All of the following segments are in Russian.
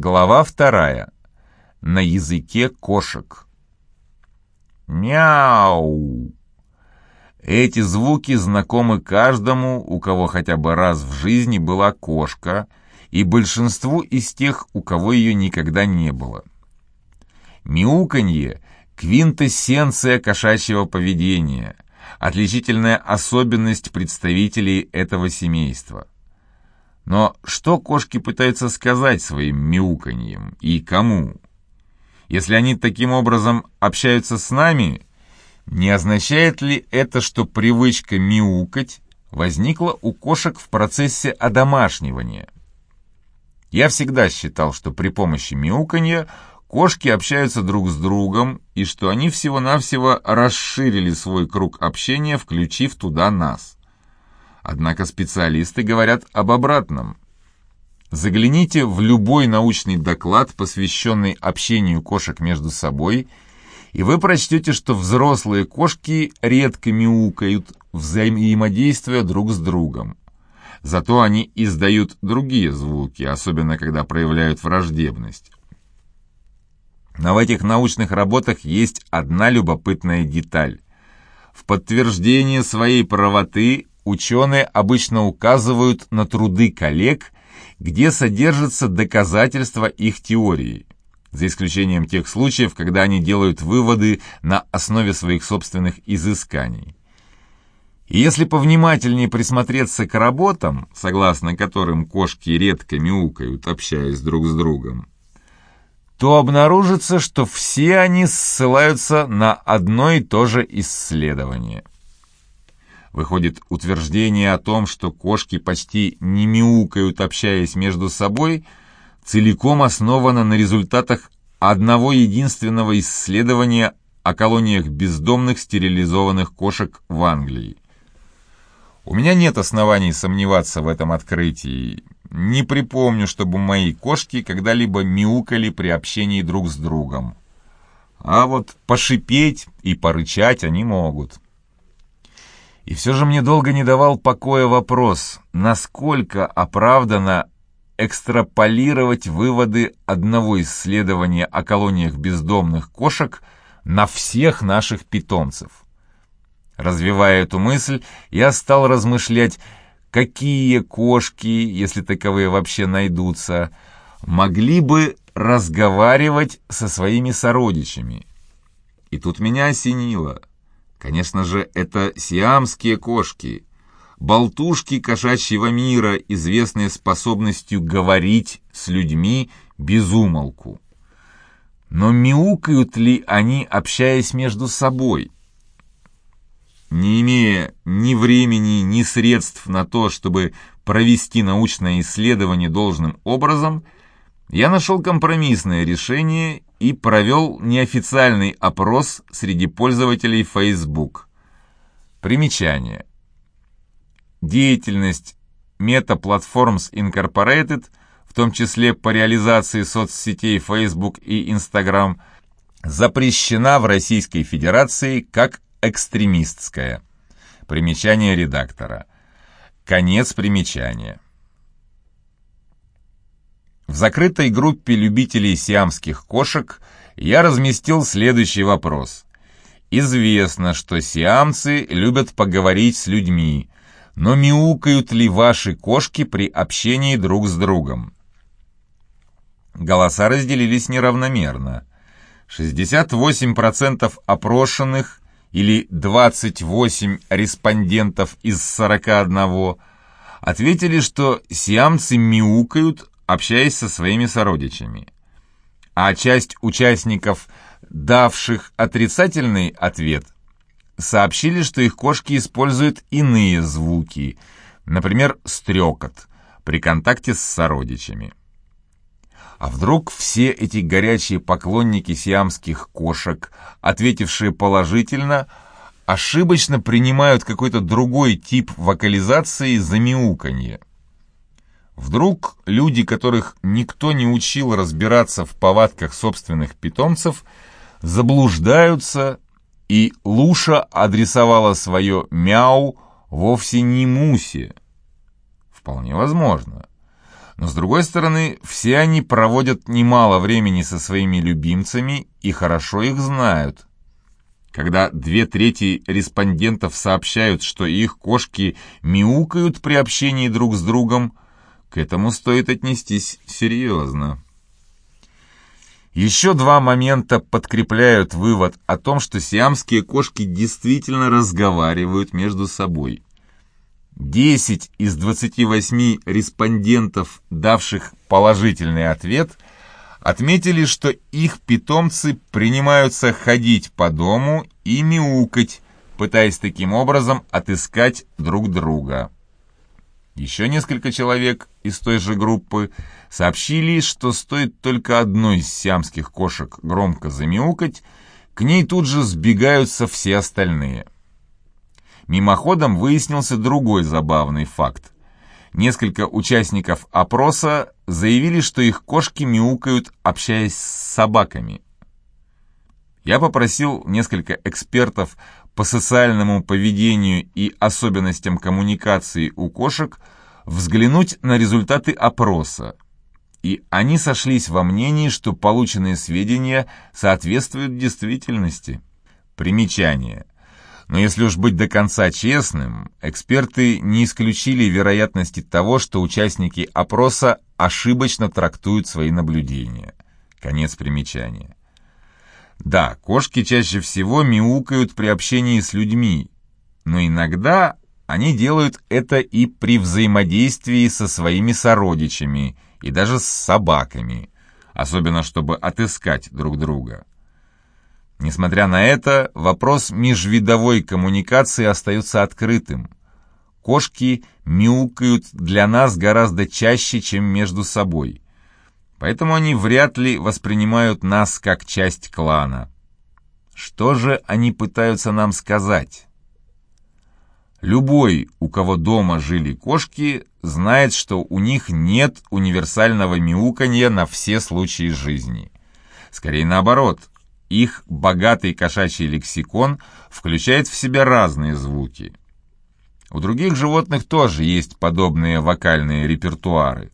Глава вторая. На языке кошек. Мяу! Эти звуки знакомы каждому, у кого хотя бы раз в жизни была кошка, и большинству из тех, у кого ее никогда не было. Мяуканье – квинтэссенция кошачьего поведения, отличительная особенность представителей этого семейства. Но что кошки пытаются сказать своим мяуканьем и кому? Если они таким образом общаются с нами, не означает ли это, что привычка мяукать возникла у кошек в процессе одомашнивания? Я всегда считал, что при помощи мяуканья кошки общаются друг с другом и что они всего-навсего расширили свой круг общения, включив туда нас. Однако специалисты говорят об обратном. Загляните в любой научный доклад, посвященный общению кошек между собой, и вы прочтете, что взрослые кошки редко мяукают, взаимодействуя друг с другом. Зато они издают другие звуки, особенно когда проявляют враждебность. Но в этих научных работах есть одна любопытная деталь. В подтверждение своей правоты ученые обычно указывают на труды коллег, где содержатся доказательства их теории, за исключением тех случаев, когда они делают выводы на основе своих собственных изысканий. И если повнимательнее присмотреться к работам, согласно которым кошки редко мяукают, общаясь друг с другом, то обнаружится, что все они ссылаются на одно и то же исследование. Выходит, утверждение о том, что кошки почти не мяукают, общаясь между собой, целиком основано на результатах одного единственного исследования о колониях бездомных стерилизованных кошек в Англии. У меня нет оснований сомневаться в этом открытии. Не припомню, чтобы мои кошки когда-либо мяукали при общении друг с другом. А вот пошипеть и порычать они могут. И все же мне долго не давал покоя вопрос, насколько оправдано экстраполировать выводы одного исследования о колониях бездомных кошек на всех наших питомцев. Развивая эту мысль, я стал размышлять, какие кошки, если таковые вообще найдутся, могли бы разговаривать со своими сородичами. И тут меня осенило. Конечно же, это сиамские кошки, болтушки кошачьего мира, известные способностью говорить с людьми без умолку. Но мяукают ли они, общаясь между собой? Не имея ни времени, ни средств на то, чтобы провести научное исследование должным образом, я нашел компромиссное решение и провел неофициальный опрос среди пользователей Facebook. Примечание. Деятельность Meta Platforms Incorporated, в том числе по реализации соцсетей Facebook и Instagram, запрещена в Российской Федерации как экстремистская. Примечание редактора. Конец примечания. В закрытой группе любителей сиамских кошек я разместил следующий вопрос. Известно, что сиамцы любят поговорить с людьми, но мяукают ли ваши кошки при общении друг с другом? Голоса разделились неравномерно. 68% опрошенных или 28 респондентов из 41 ответили, что сиамцы мяукают, общаясь со своими сородичами. А часть участников, давших отрицательный ответ, сообщили, что их кошки используют иные звуки, например, стрекот, при контакте с сородичами. А вдруг все эти горячие поклонники сиамских кошек, ответившие положительно, ошибочно принимают какой-то другой тип вокализации за мяуканье? Вдруг люди, которых никто не учил разбираться в повадках собственных питомцев, заблуждаются, и Луша адресовала свое «мяу» вовсе не Мусе? Вполне возможно. Но с другой стороны, все они проводят немало времени со своими любимцами и хорошо их знают. Когда две трети респондентов сообщают, что их кошки мяукают при общении друг с другом, к этому стоит отнестись серьезно. Еще два момента подкрепляют вывод о том, что сиамские кошки действительно разговаривают между собой. 10 из 28 респондентов, давших положительный ответ, отметили, что их питомцы принимаются ходить по дому и мяукать, пытаясь таким образом отыскать друг друга. Еще несколько человек из той же группы сообщили, что стоит только одной из сиамских кошек громко замяукать, к ней тут же сбегаются все остальные – Мимоходом выяснился другой забавный факт. Несколько участников опроса заявили, что их кошки мяукают, общаясь с собаками. Я попросил несколько экспертов по социальному поведению и особенностям коммуникации у кошек взглянуть на результаты опроса, и они сошлись во мнении, что полученные сведения соответствуют действительности. Примечание – но если уж быть до конца честным, эксперты не исключили вероятности того, что участники опроса ошибочно трактуют свои наблюдения. Конец примечания. Да, кошки чаще всего мяукают при общении с людьми, но иногда они делают это и при взаимодействии со своими сородичами и даже с собаками, особенно чтобы отыскать друг друга. Несмотря на это, вопрос межвидовой коммуникации остается открытым. Кошки мяукают для нас гораздо чаще, чем между собой. Поэтому они вряд ли воспринимают нас как часть клана. Что же они пытаются нам сказать? Любой, у кого дома жили кошки, знает, что у них нет универсального мяуканья на все случаи жизни. Скорее наоборот, их богатый кошачий лексикон включает в себя разные звуки. У других животных тоже есть подобные вокальные репертуары.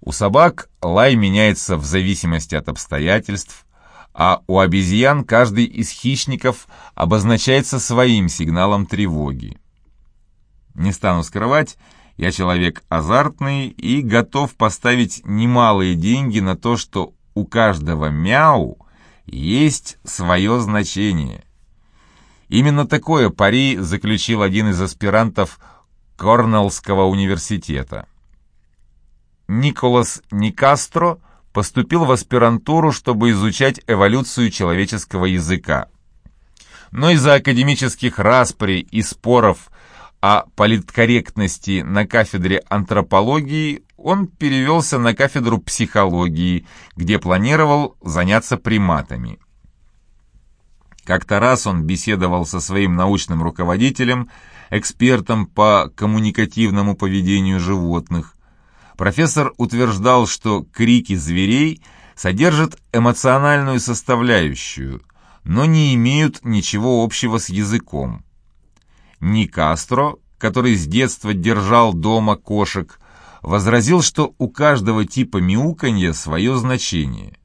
У собак лай меняется в зависимости от обстоятельств, а у обезьян каждый из хищников обозначается своим сигналом тревоги. Не стану скрывать, я человек азартный и готов поставить немалые деньги на то, что у каждого мяу есть свое значение. Именно такое пари заключил один из аспирантов Корнеллского университета. Николас Никастро поступил в аспирантуру, чтобы изучать эволюцию человеческого языка. Но из-за академических распри и споров о политкорректности на кафедре антропологии он перевелся на кафедру психологии, где планировал заняться приматами. Как-то раз он беседовал со своим научным руководителем, экспертом по коммуникативному поведению животных. Профессор утверждал, что крики зверей содержат эмоциональную составляющую, но не имеют ничего общего с языком. Ни Кастро, который с детства держал дома кошек, возразил, что у каждого типа мяуканья свое значение.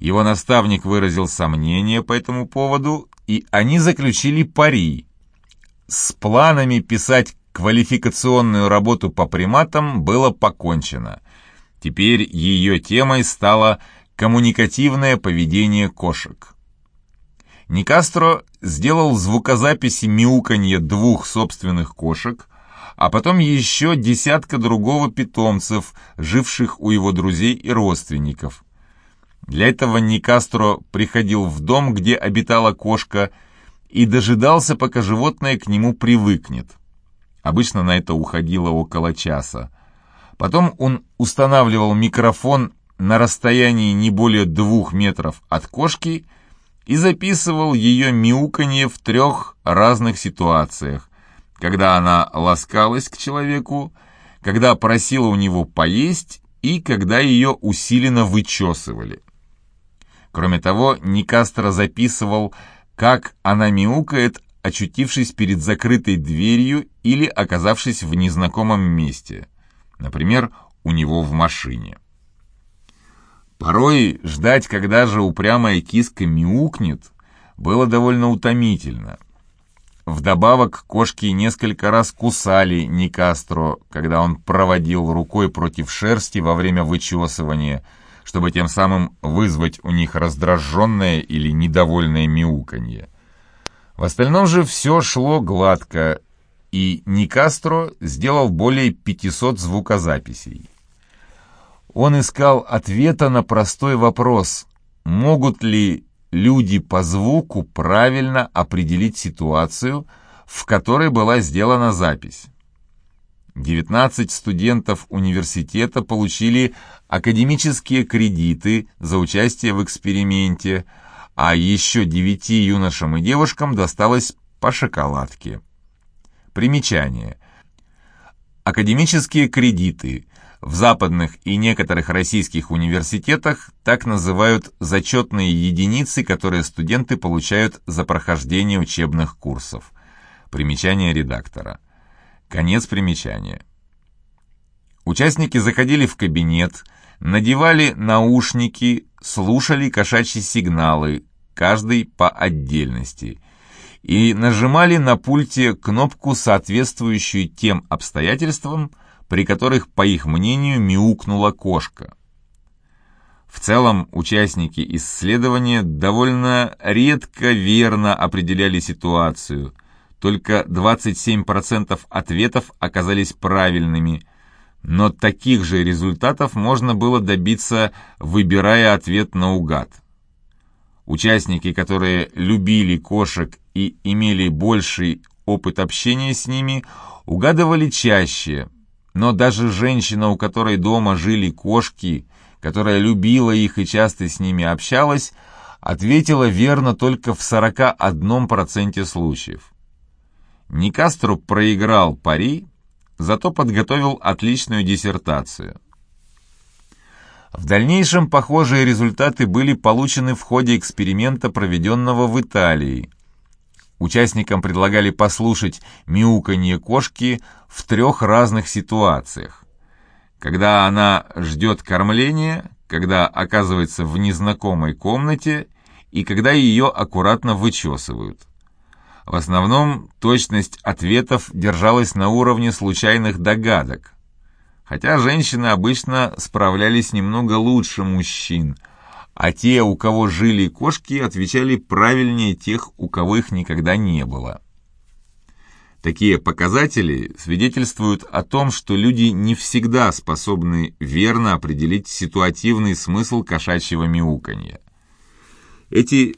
Его наставник выразил сомнение по этому поводу, и они заключили пари. С планами писать квалификационную работу по приматам было покончено. Теперь ее темой стало коммуникативное поведение кошек. Никастро сделал звукозаписи мяуканья двух собственных кошек, а потом еще десятка другого питомцев, живших у его друзей и родственников. Для этого Никастро приходил в дом, где обитала кошка, и дожидался, пока животное к нему привыкнет. Обычно на это уходило около часа. Потом он устанавливал микрофон на расстоянии не более двух метров от кошки и записывал ее мяуканье в трех разных ситуациях когда она ласкалась к человеку, когда просила у него поесть и когда ее усиленно вычесывали. Кроме того, Никастро записывал, как она мяукает, очутившись перед закрытой дверью или оказавшись в незнакомом месте. Например, у него в машине. Порой ждать, когда же упрямая киска мяукнет, было довольно утомительно. Вдобавок кошки несколько раз кусали Никастро, когда он проводил рукой против шерсти во время вычесывания, чтобы тем самым вызвать у них раздраженное или недовольное мяуканье. В остальном же все шло гладко, и Никастро сделал более 500 звукозаписей. Он искал ответа на простой вопрос, могут ли люди по звуку правильно определить ситуацию, в которой была сделана запись. 19 студентов университета получили академические кредиты за участие в эксперименте, а еще девяти юношам и девушкам досталось по шоколадке. Примечание. Академические кредиты в западных и некоторых российских университетах так называют зачетные единицы, которые студенты получают за прохождение учебных курсов. Примечание редактора. Конец примечания. Участники заходили в кабинет, надевали наушники, слушали кошачьи сигналы, каждый по отдельности, и нажимали на пульте кнопку, соответствующую тем обстоятельствам, при которых, по их мнению, мяукнула кошка. В целом, участники исследования довольно редко верно определяли ситуацию, только 27% ответов оказались правильными, но таких же результатов можно было добиться, выбирая ответ наугад. Участники, которые любили кошек и имели больший опыт общения с ними, угадывали чаще, но даже женщина, у которой дома жили кошки, которая любила их и часто с ними общалась, ответила верно только в 41% случаев. Никастру проиграл пари, зато подготовил отличную диссертацию. В дальнейшем похожие результаты были получены в ходе эксперимента, проведенного в Италии. Участникам предлагали послушать мяуканье кошки в трех разных ситуациях. Когда она ждет кормления, когда оказывается в незнакомой комнате и когда ее аккуратно вычесывают. В основном точность ответов держалась на уровне случайных догадок. Хотя женщины обычно справлялись немного лучше мужчин, а те, у кого жили кошки, отвечали правильнее тех, у кого их никогда не было. Такие показатели свидетельствуют о том, что люди не всегда способны верно определить ситуативный смысл кошачьего мяуканья. Эти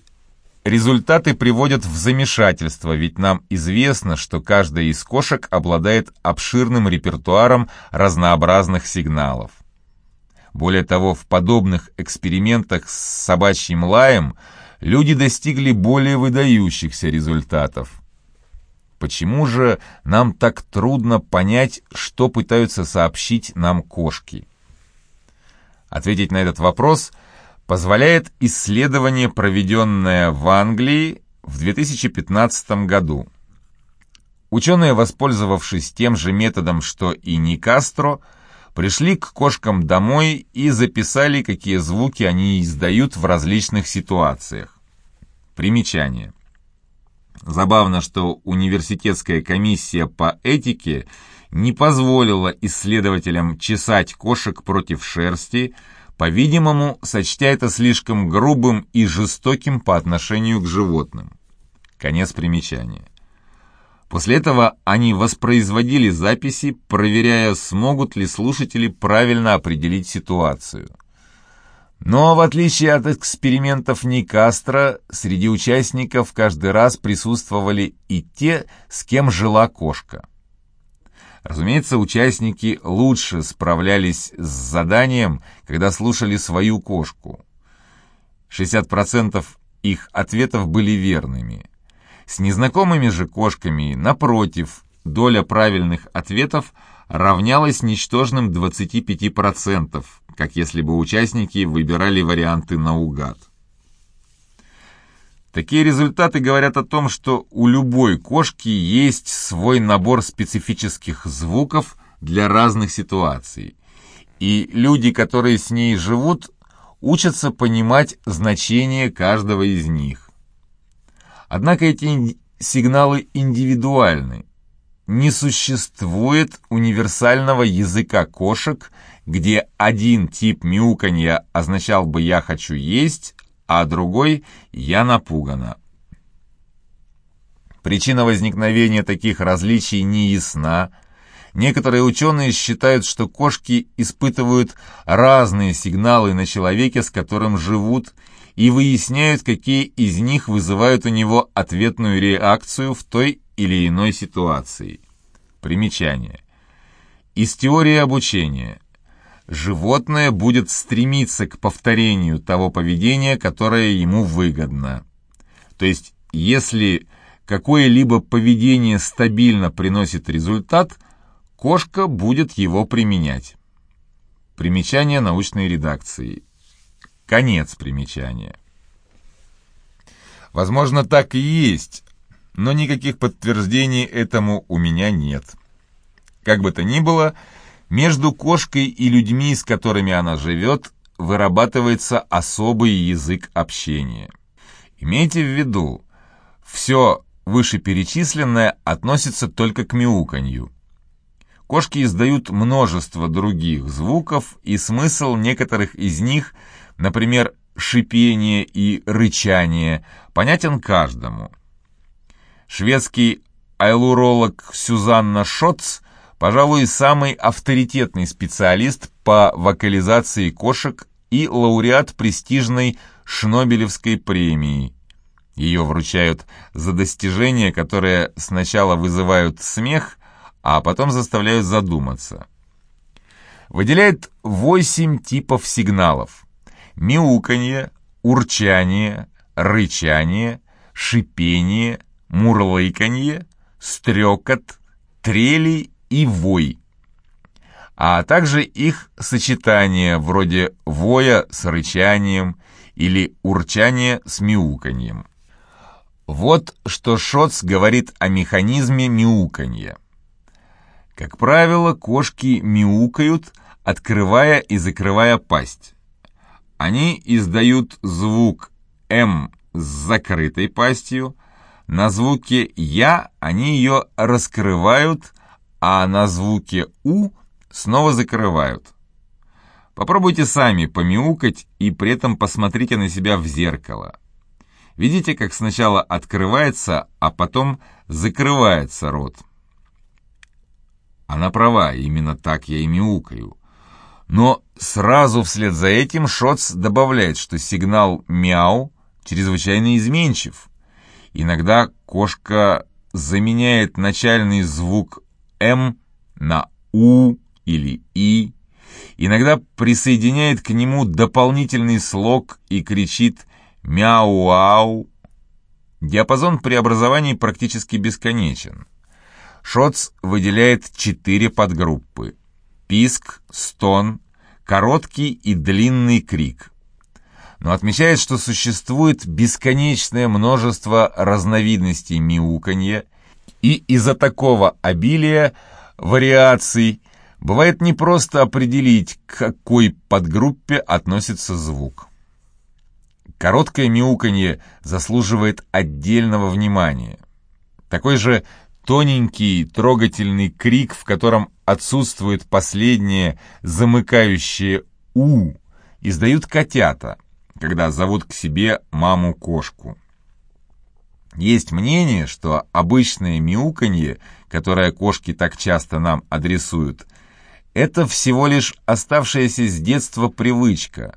Результаты приводят в замешательство, ведь нам известно, что каждая из кошек обладает обширным репертуаром разнообразных сигналов. Более того, в подобных экспериментах с собачьим лаем люди достигли более выдающихся результатов. Почему же нам так трудно понять, что пытаются сообщить нам кошки? Ответить на этот вопрос – позволяет исследование, проведенное в Англии в 2015 году. Ученые, воспользовавшись тем же методом, что и Никастро, пришли к кошкам домой и записали, какие звуки они издают в различных ситуациях. Примечание. Забавно, что университетская комиссия по этике не позволила исследователям чесать кошек против шерсти, по-видимому, сочтя это слишком грубым и жестоким по отношению к животным. Конец примечания. После этого они воспроизводили записи, проверяя, смогут ли слушатели правильно определить ситуацию. Но, в отличие от экспериментов Никастро, среди участников каждый раз присутствовали и те, с кем жила кошка. Разумеется, участники лучше справлялись с заданием, когда слушали свою кошку. 60% их ответов были верными. С незнакомыми же кошками, напротив, доля правильных ответов равнялась ничтожным 25%, как если бы участники выбирали варианты наугад. Такие результаты говорят о том, что у любой кошки есть свой набор специфических звуков для разных ситуаций. и люди, которые с ней живут, учатся понимать значение каждого из них. Однако эти сигналы индивидуальны. Не существует универсального языка кошек, где один тип мяуканья означал бы «я хочу есть», а другой «я напугана». Причина возникновения таких различий не ясна. Некоторые ученые считают, что кошки испытывают разные сигналы на человеке, с которым живут, и выясняют, какие из них вызывают у него ответную реакцию в той или иной ситуации. Примечание. Из теории обучения. Животное будет стремиться к повторению того поведения, которое ему выгодно. То есть, если какое-либо поведение стабильно приносит результат, кошка будет его применять. Примечание научной редакции. Конец примечания. Возможно, так и есть, но никаких подтверждений этому у меня нет. Как бы то ни было, между кошкой и людьми, с которыми она живет, вырабатывается особый язык общения. Имейте в виду, все вышеперечисленное относится только к мяуканью. Кошки издают множество других звуков, и смысл некоторых из них – например, шипение и рычание, понятен каждому. Шведский айлуролог Сюзанна Шотц, пожалуй, самый авторитетный специалист по вокализации кошек и лауреат престижной Шнобелевской премии. Ее вручают за достижения, которые сначала вызывают смех, а потом заставляют задуматься. Выделяет восемь типов сигналов – мяуканье, урчание, рычание, шипение, мурлыканье, стрекот, трели и вой, а также их сочетание вроде воя с рычанием или урчания с мяуканьем. Вот что Шоц говорит о механизме мяуканья. Как правило, кошки мяукают, открывая и закрывая пасть. Они издают звук «М» с закрытой пастью, на звуке «Я» они ее раскрывают, а на звуке «У» снова закрывают. Попробуйте сами помяукать и при этом посмотрите на себя в зеркало. Видите, как сначала открывается, а потом закрывается рот. Она права, именно так я и мяукаю. Но сразу вслед за этим Шоц добавляет, что сигнал «мяу» чрезвычайно изменчив. Иногда кошка заменяет начальный звук «м» на «у» или «и», иногда присоединяет к нему дополнительный слог и кричит «мяу-ау». Диапазон преобразований практически бесконечен. Шоц выделяет четыре подгруппы писк, стон, короткий и длинный крик. Но отмечает, что существует бесконечное множество разновидностей мяуканья, и из-за такого обилия вариаций бывает непросто определить, к какой подгруппе относится звук. Короткое мяуканье заслуживает отдельного внимания. Такой же тоненький трогательный крик, в котором отсутствует последнее замыкающее «у», издают котята, когда зовут к себе маму-кошку. Есть мнение, что обычное мяуканье, которое кошки так часто нам адресуют, это всего лишь оставшаяся с детства привычка.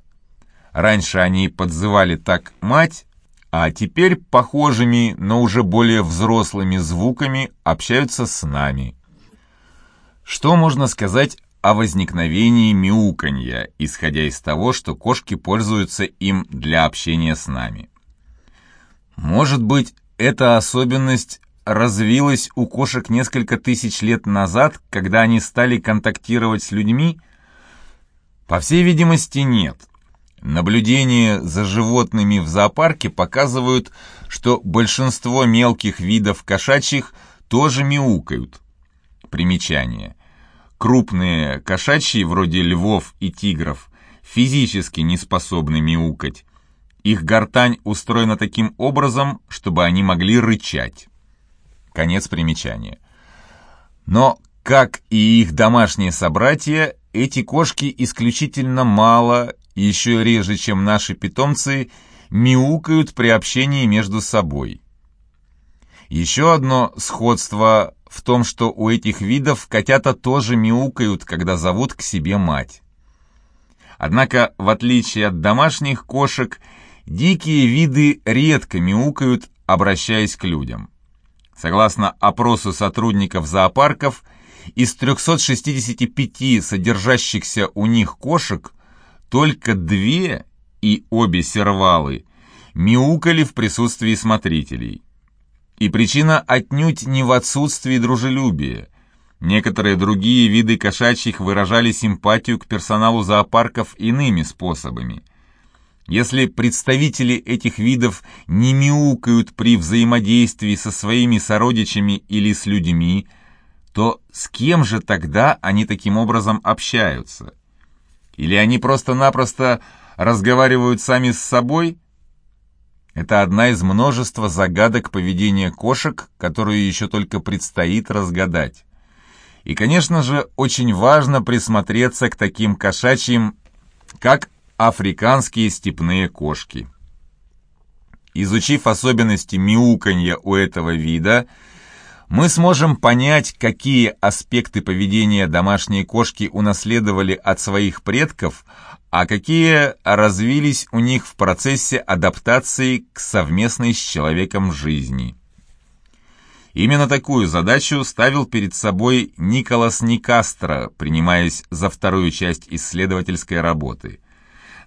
Раньше они подзывали так мать, а теперь похожими, но уже более взрослыми звуками общаются с нами. Что можно сказать о возникновении мяуканья, исходя из того, что кошки пользуются им для общения с нами? Может быть, эта особенность развилась у кошек несколько тысяч лет назад, когда они стали контактировать с людьми? По всей видимости, нет. Наблюдения за животными в зоопарке показывают, что большинство мелких видов кошачьих тоже мяукают. Примечание. крупные кошачьи, вроде львов и тигров, физически не способны мяукать. Их гортань устроена таким образом, чтобы они могли рычать. Конец примечания. Но, как и их домашние собратья, эти кошки исключительно мало, еще реже, чем наши питомцы, мяукают при общении между собой. Еще одно сходство в том, что у этих видов котята тоже мяукают, когда зовут к себе мать. Однако, в отличие от домашних кошек, дикие виды редко мяукают, обращаясь к людям. Согласно опросу сотрудников зоопарков, из 365 содержащихся у них кошек только две и обе сервалы мяукали в присутствии смотрителей. И причина отнюдь не в отсутствии дружелюбия. Некоторые другие виды кошачьих выражали симпатию к персоналу зоопарков иными способами. Если представители этих видов не мяукают при взаимодействии со своими сородичами или с людьми, то с кем же тогда они таким образом общаются? Или они просто-напросто разговаривают сами с собой? Это одна из множества загадок поведения кошек, которую еще только предстоит разгадать. И, конечно же, очень важно присмотреться к таким кошачьим, как африканские степные кошки. Изучив особенности мяуканья у этого вида, мы сможем понять, какие аспекты поведения домашней кошки унаследовали от своих предков, а какие развились у них в процессе адаптации к совместной с человеком жизни. Именно такую задачу ставил перед собой Николас Никастро, принимаясь за вторую часть исследовательской работы.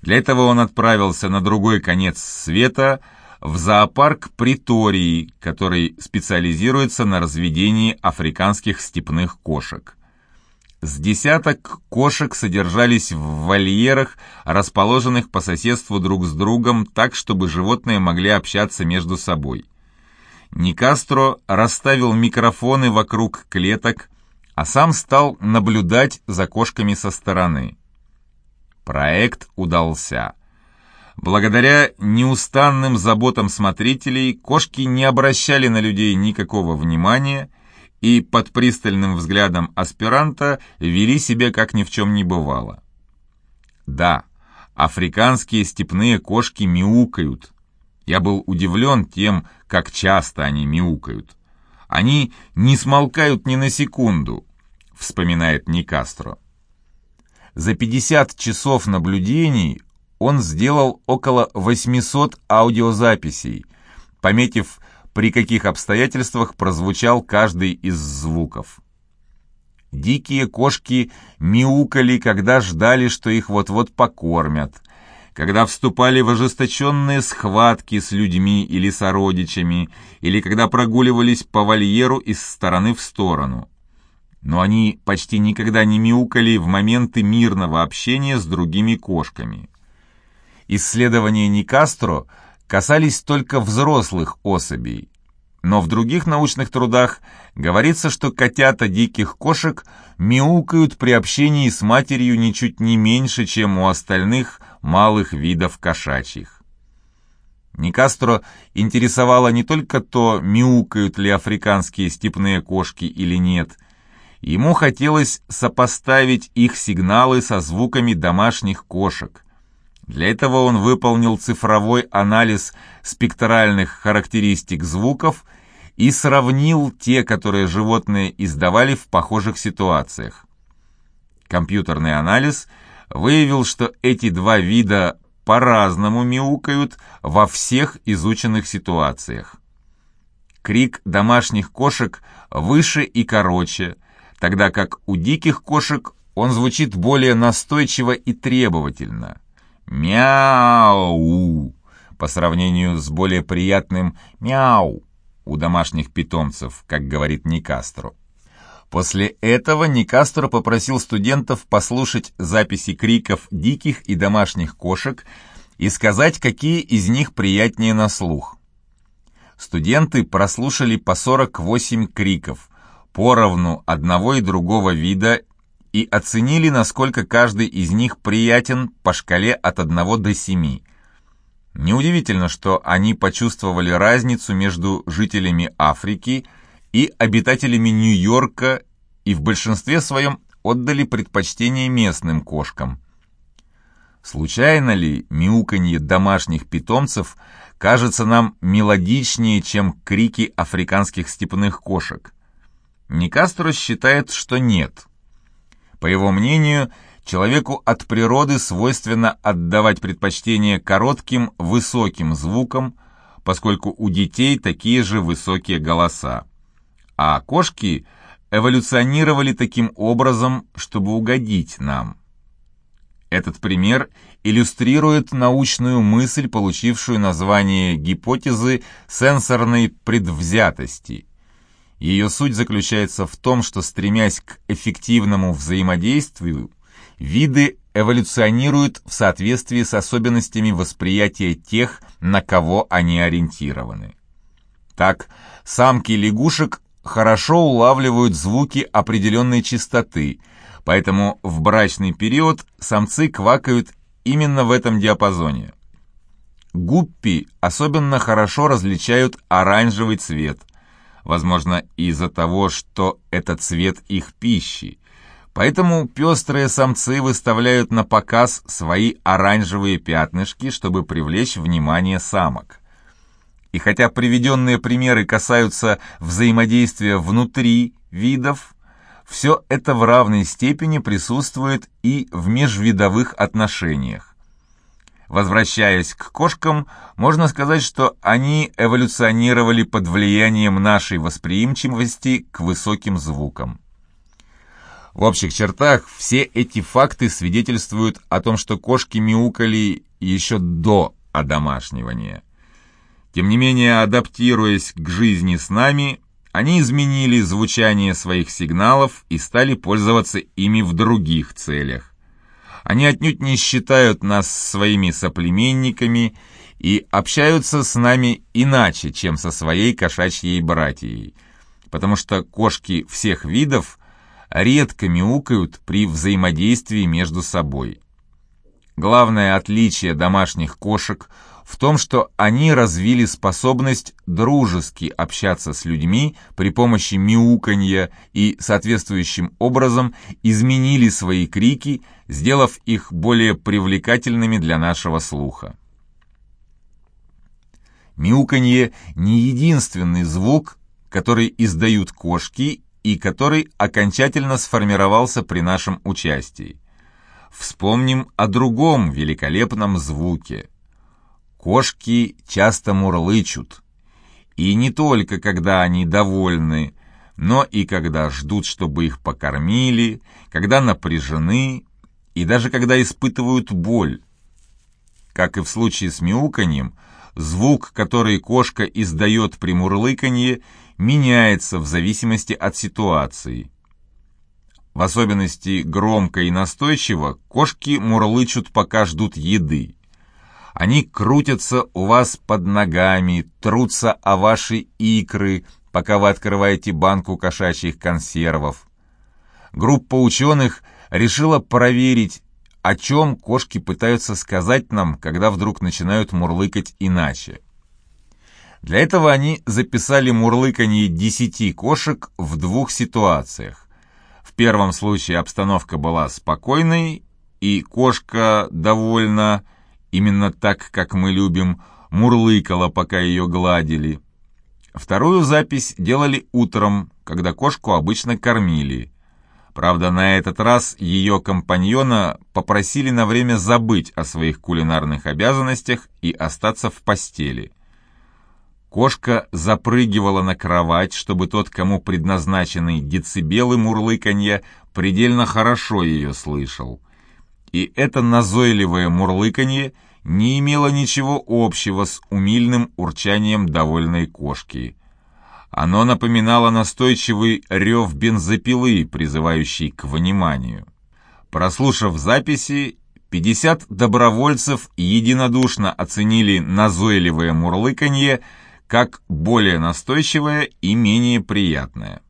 Для этого он отправился на другой конец света – в зоопарк Притории, который специализируется на разведении африканских степных кошек. С десяток кошек содержались в вольерах, расположенных по соседству друг с другом так, чтобы животные могли общаться между собой. Никастро расставил микрофоны вокруг клеток, а сам стал наблюдать за кошками со стороны. Проект удался. Благодаря неустанным заботам смотрителей кошки не обращали на людей никакого внимания и под пристальным взглядом аспиранта вели себя как ни в чем не бывало. Да, африканские степные кошки мяукают. Я был удивлен тем, как часто они мяукают. Они не смолкают ни на секунду, вспоминает Никастро. За 50 часов наблюдений он сделал около 800 аудиозаписей, пометив, при каких обстоятельствах прозвучал каждый из звуков. Дикие кошки мяукали, когда ждали, что их вот-вот покормят, когда вступали в ожесточенные схватки с людьми или сородичами, или когда прогуливались по вольеру из стороны в сторону. Но они почти никогда не мяукали в моменты мирного общения с другими кошками. Исследования Никастро касались только взрослых особей, но в других научных трудах говорится, что котята диких кошек мяукают при общении с матерью ничуть не меньше, чем у остальных малых видов кошачьих. Никастро интересовало не только то, мяукают ли африканские степные кошки или нет. Ему хотелось сопоставить их сигналы со звуками домашних кошек. Для этого он выполнил цифровой анализ спектральных характеристик звуков и сравнил те, которые животные издавали в похожих ситуациях. Компьютерный анализ выявил, что эти два вида по-разному мяукают во всех изученных ситуациях. Крик домашних кошек выше и короче, тогда как у диких кошек он звучит более настойчиво и требовательно – «Мяу!» по сравнению с более приятным «мяу» у домашних питомцев, как говорит Никастро. После этого Никастро попросил студентов послушать записи криков диких и домашних кошек и сказать, какие из них приятнее на слух. Студенты прослушали по 48 криков, поровну одного и другого вида и оценили, насколько каждый из них приятен по шкале от 1 до 7. Неудивительно, что они почувствовали разницу между жителями Африки и обитателями Нью-Йорка и в большинстве своем отдали предпочтение местным кошкам. Случайно ли мяуканье домашних питомцев кажется нам мелодичнее, чем крики африканских степных кошек? Никастро считает, что нет. По его мнению, человеку от природы свойственно отдавать предпочтение коротким, высоким звукам, поскольку у детей такие же высокие голоса. А кошки эволюционировали таким образом, чтобы угодить нам. Этот пример иллюстрирует научную мысль, получившую название гипотезы сенсорной предвзятости. Ее суть заключается в том, что стремясь к эффективному взаимодействию, виды эволюционируют в соответствии с особенностями восприятия тех, на кого они ориентированы. Так, самки лягушек хорошо улавливают звуки определенной частоты, поэтому в брачный период самцы квакают именно в этом диапазоне. Гуппи особенно хорошо различают оранжевый цвет, возможно, из-за того, что это цвет их пищи, Поэтому пестрые самцы выставляют на показ свои оранжевые пятнышки, чтобы привлечь внимание самок. И хотя приведенные примеры касаются взаимодействия внутри видов, все это в равной степени присутствует и в межвидовых отношениях. Возвращаясь к кошкам, можно сказать, что они эволюционировали под влиянием нашей восприимчивости к высоким звукам. В общих чертах все эти факты свидетельствуют о том, что кошки мяукали еще до одомашнивания. Тем не менее, адаптируясь к жизни с нами, они изменили звучание своих сигналов и стали пользоваться ими в других целях. Они отнюдь не считают нас своими соплеменниками и общаются с нами иначе, чем со своей кошачьей братьей, потому что кошки всех видов – редко мяукают при взаимодействии между собой. Главное отличие домашних кошек в том, что они развили способность дружески общаться с людьми при помощи мяуканья и соответствующим образом изменили свои крики, сделав их более привлекательными для нашего слуха. Мяуканье не единственный звук, который издают кошки и который окончательно сформировался при нашем участии. Вспомним о другом великолепном звуке. Кошки часто мурлычут. И не только когда они довольны, но и когда ждут, чтобы их покормили, когда напряжены и даже когда испытывают боль. Как и в случае с мяуканьем, звук, который кошка издает при мурлыканье, меняется в зависимости от ситуации. В особенности громко и настойчиво кошки мурлычут, пока ждут еды. Они крутятся у вас под ногами, трутся о ваши икры, пока вы открываете банку кошачьих консервов. Группа ученых решила проверить, о чем кошки пытаются сказать нам, когда вдруг начинают мурлыкать иначе. Для этого они записали мурлыканье десяти кошек в двух ситуациях. В первом случае обстановка была спокойной, и кошка довольна, именно так, как мы любим, мурлыкала, пока ее гладили. Вторую запись делали утром, когда кошку обычно кормили. Правда, на этот раз ее компаньона попросили на время забыть о своих кулинарных обязанностях и остаться в постели. Кошка запрыгивала на кровать, чтобы тот, кому предназначены децибелы мурлыканья, предельно хорошо ее слышал. И это назойливое мурлыканье не имело ничего общего с умильным урчанием довольной кошки. Оно напоминало настойчивый рев бензопилы, призывающий к вниманию. Прослушав записи, 50 добровольцев единодушно оценили назойливое мурлыканье, как более настойчивое и менее приятное.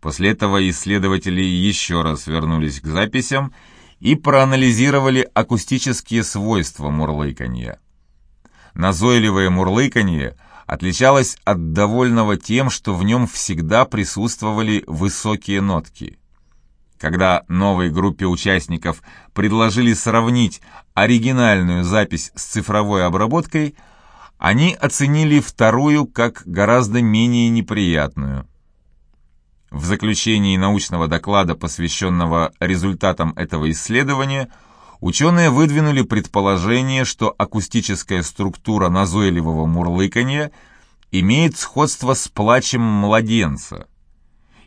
После этого исследователи еще раз вернулись к записям и проанализировали акустические свойства мурлыканья. Назойливое мурлыканье отличалось от довольного тем, что в нем всегда присутствовали высокие нотки. Когда новой группе участников предложили сравнить оригинальную запись с цифровой обработкой, они оценили вторую как гораздо менее неприятную. В заключении научного доклада, посвященного результатам этого исследования, ученые выдвинули предположение, что акустическая структура назойливого мурлыканья имеет сходство с плачем младенца.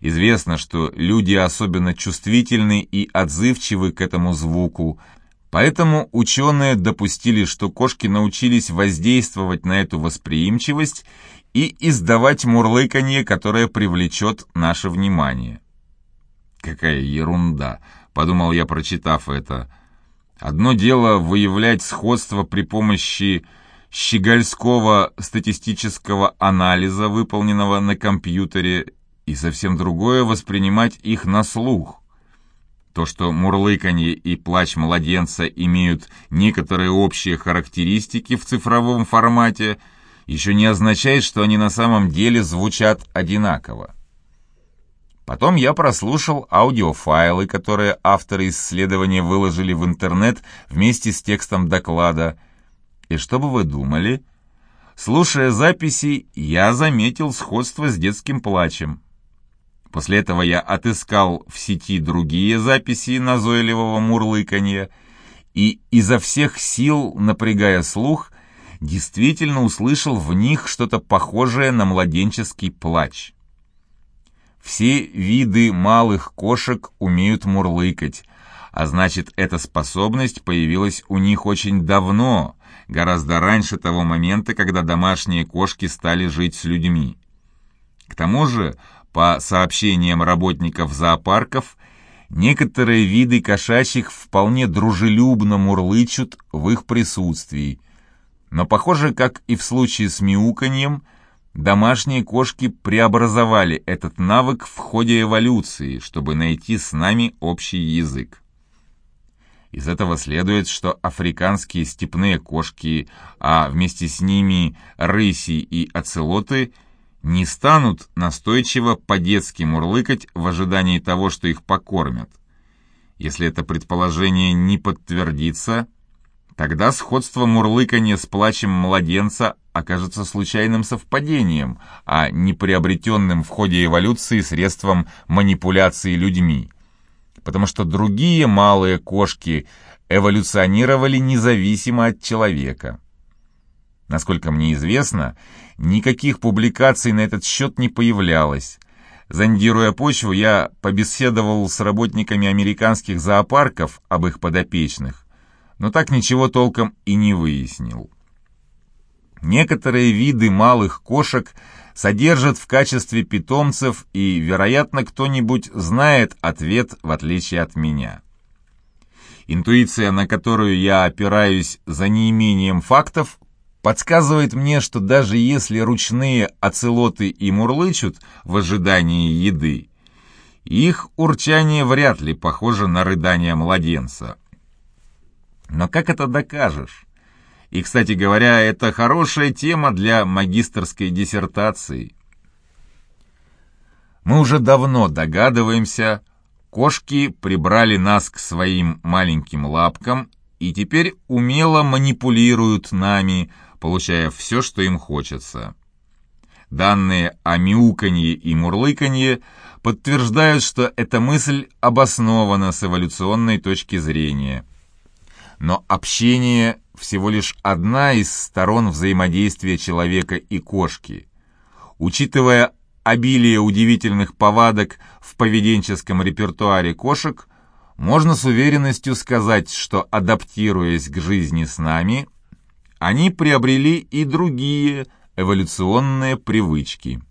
Известно, что люди особенно чувствительны и отзывчивы к этому звуку, поэтому ученые допустили, что кошки научились воздействовать на эту восприимчивость и издавать мурлыканье, которое привлечет наше внимание. «Какая ерунда!» — подумал я, прочитав это. «Одно дело выявлять сходство при помощи щегольского статистического анализа, выполненного на компьютере, и совсем другое — воспринимать их на слух». То, что мурлыканье и плач младенца имеют некоторые общие характеристики в цифровом формате — еще не означает, что они на самом деле звучат одинаково. Потом я прослушал аудиофайлы, которые авторы исследования выложили в интернет вместе с текстом доклада. И что бы вы думали? Слушая записи, я заметил сходство с детским плачем. После этого я отыскал в сети другие записи назойливого мурлыканья и изо всех сил, напрягая слух, действительно услышал в них что-то похожее на младенческий плач. Все виды малых кошек умеют мурлыкать, а значит, эта способность появилась у них очень давно, гораздо раньше того момента, когда домашние кошки стали жить с людьми. К тому же, по сообщениям работников зоопарков, некоторые виды кошачьих вполне дружелюбно мурлычут в их присутствии, но, похоже, как и в случае с мяуканьем, домашние кошки преобразовали этот навык в ходе эволюции, чтобы найти с нами общий язык. Из этого следует, что африканские степные кошки, а вместе с ними рыси и оцелоты, не станут настойчиво по-детски мурлыкать в ожидании того, что их покормят. Если это предположение не подтвердится, Тогда сходство мурлыканья с плачем младенца окажется случайным совпадением, а не приобретенным в ходе эволюции средством манипуляции людьми. Потому что другие малые кошки эволюционировали независимо от человека. Насколько мне известно, никаких публикаций на этот счет не появлялось. Зондируя почву, я побеседовал с работниками американских зоопарков об их подопечных но так ничего толком и не выяснил. Некоторые виды малых кошек содержат в качестве питомцев, и, вероятно, кто-нибудь знает ответ, в отличие от меня. Интуиция, на которую я опираюсь за неимением фактов, подсказывает мне, что даже если ручные оцелоты и мурлычут в ожидании еды, их урчание вряд ли похоже на рыдание младенца. Но как это докажешь? И, кстати говоря, это хорошая тема для магистрской диссертации. Мы уже давно догадываемся, кошки прибрали нас к своим маленьким лапкам и теперь умело манипулируют нами, получая все, что им хочется. Данные о мяуканье и мурлыканье подтверждают, что эта мысль обоснована с эволюционной точки зрения – но общение всего лишь одна из сторон взаимодействия человека и кошки. Учитывая обилие удивительных повадок в поведенческом репертуаре кошек, можно с уверенностью сказать, что, адаптируясь к жизни с нами, они приобрели и другие эволюционные привычки –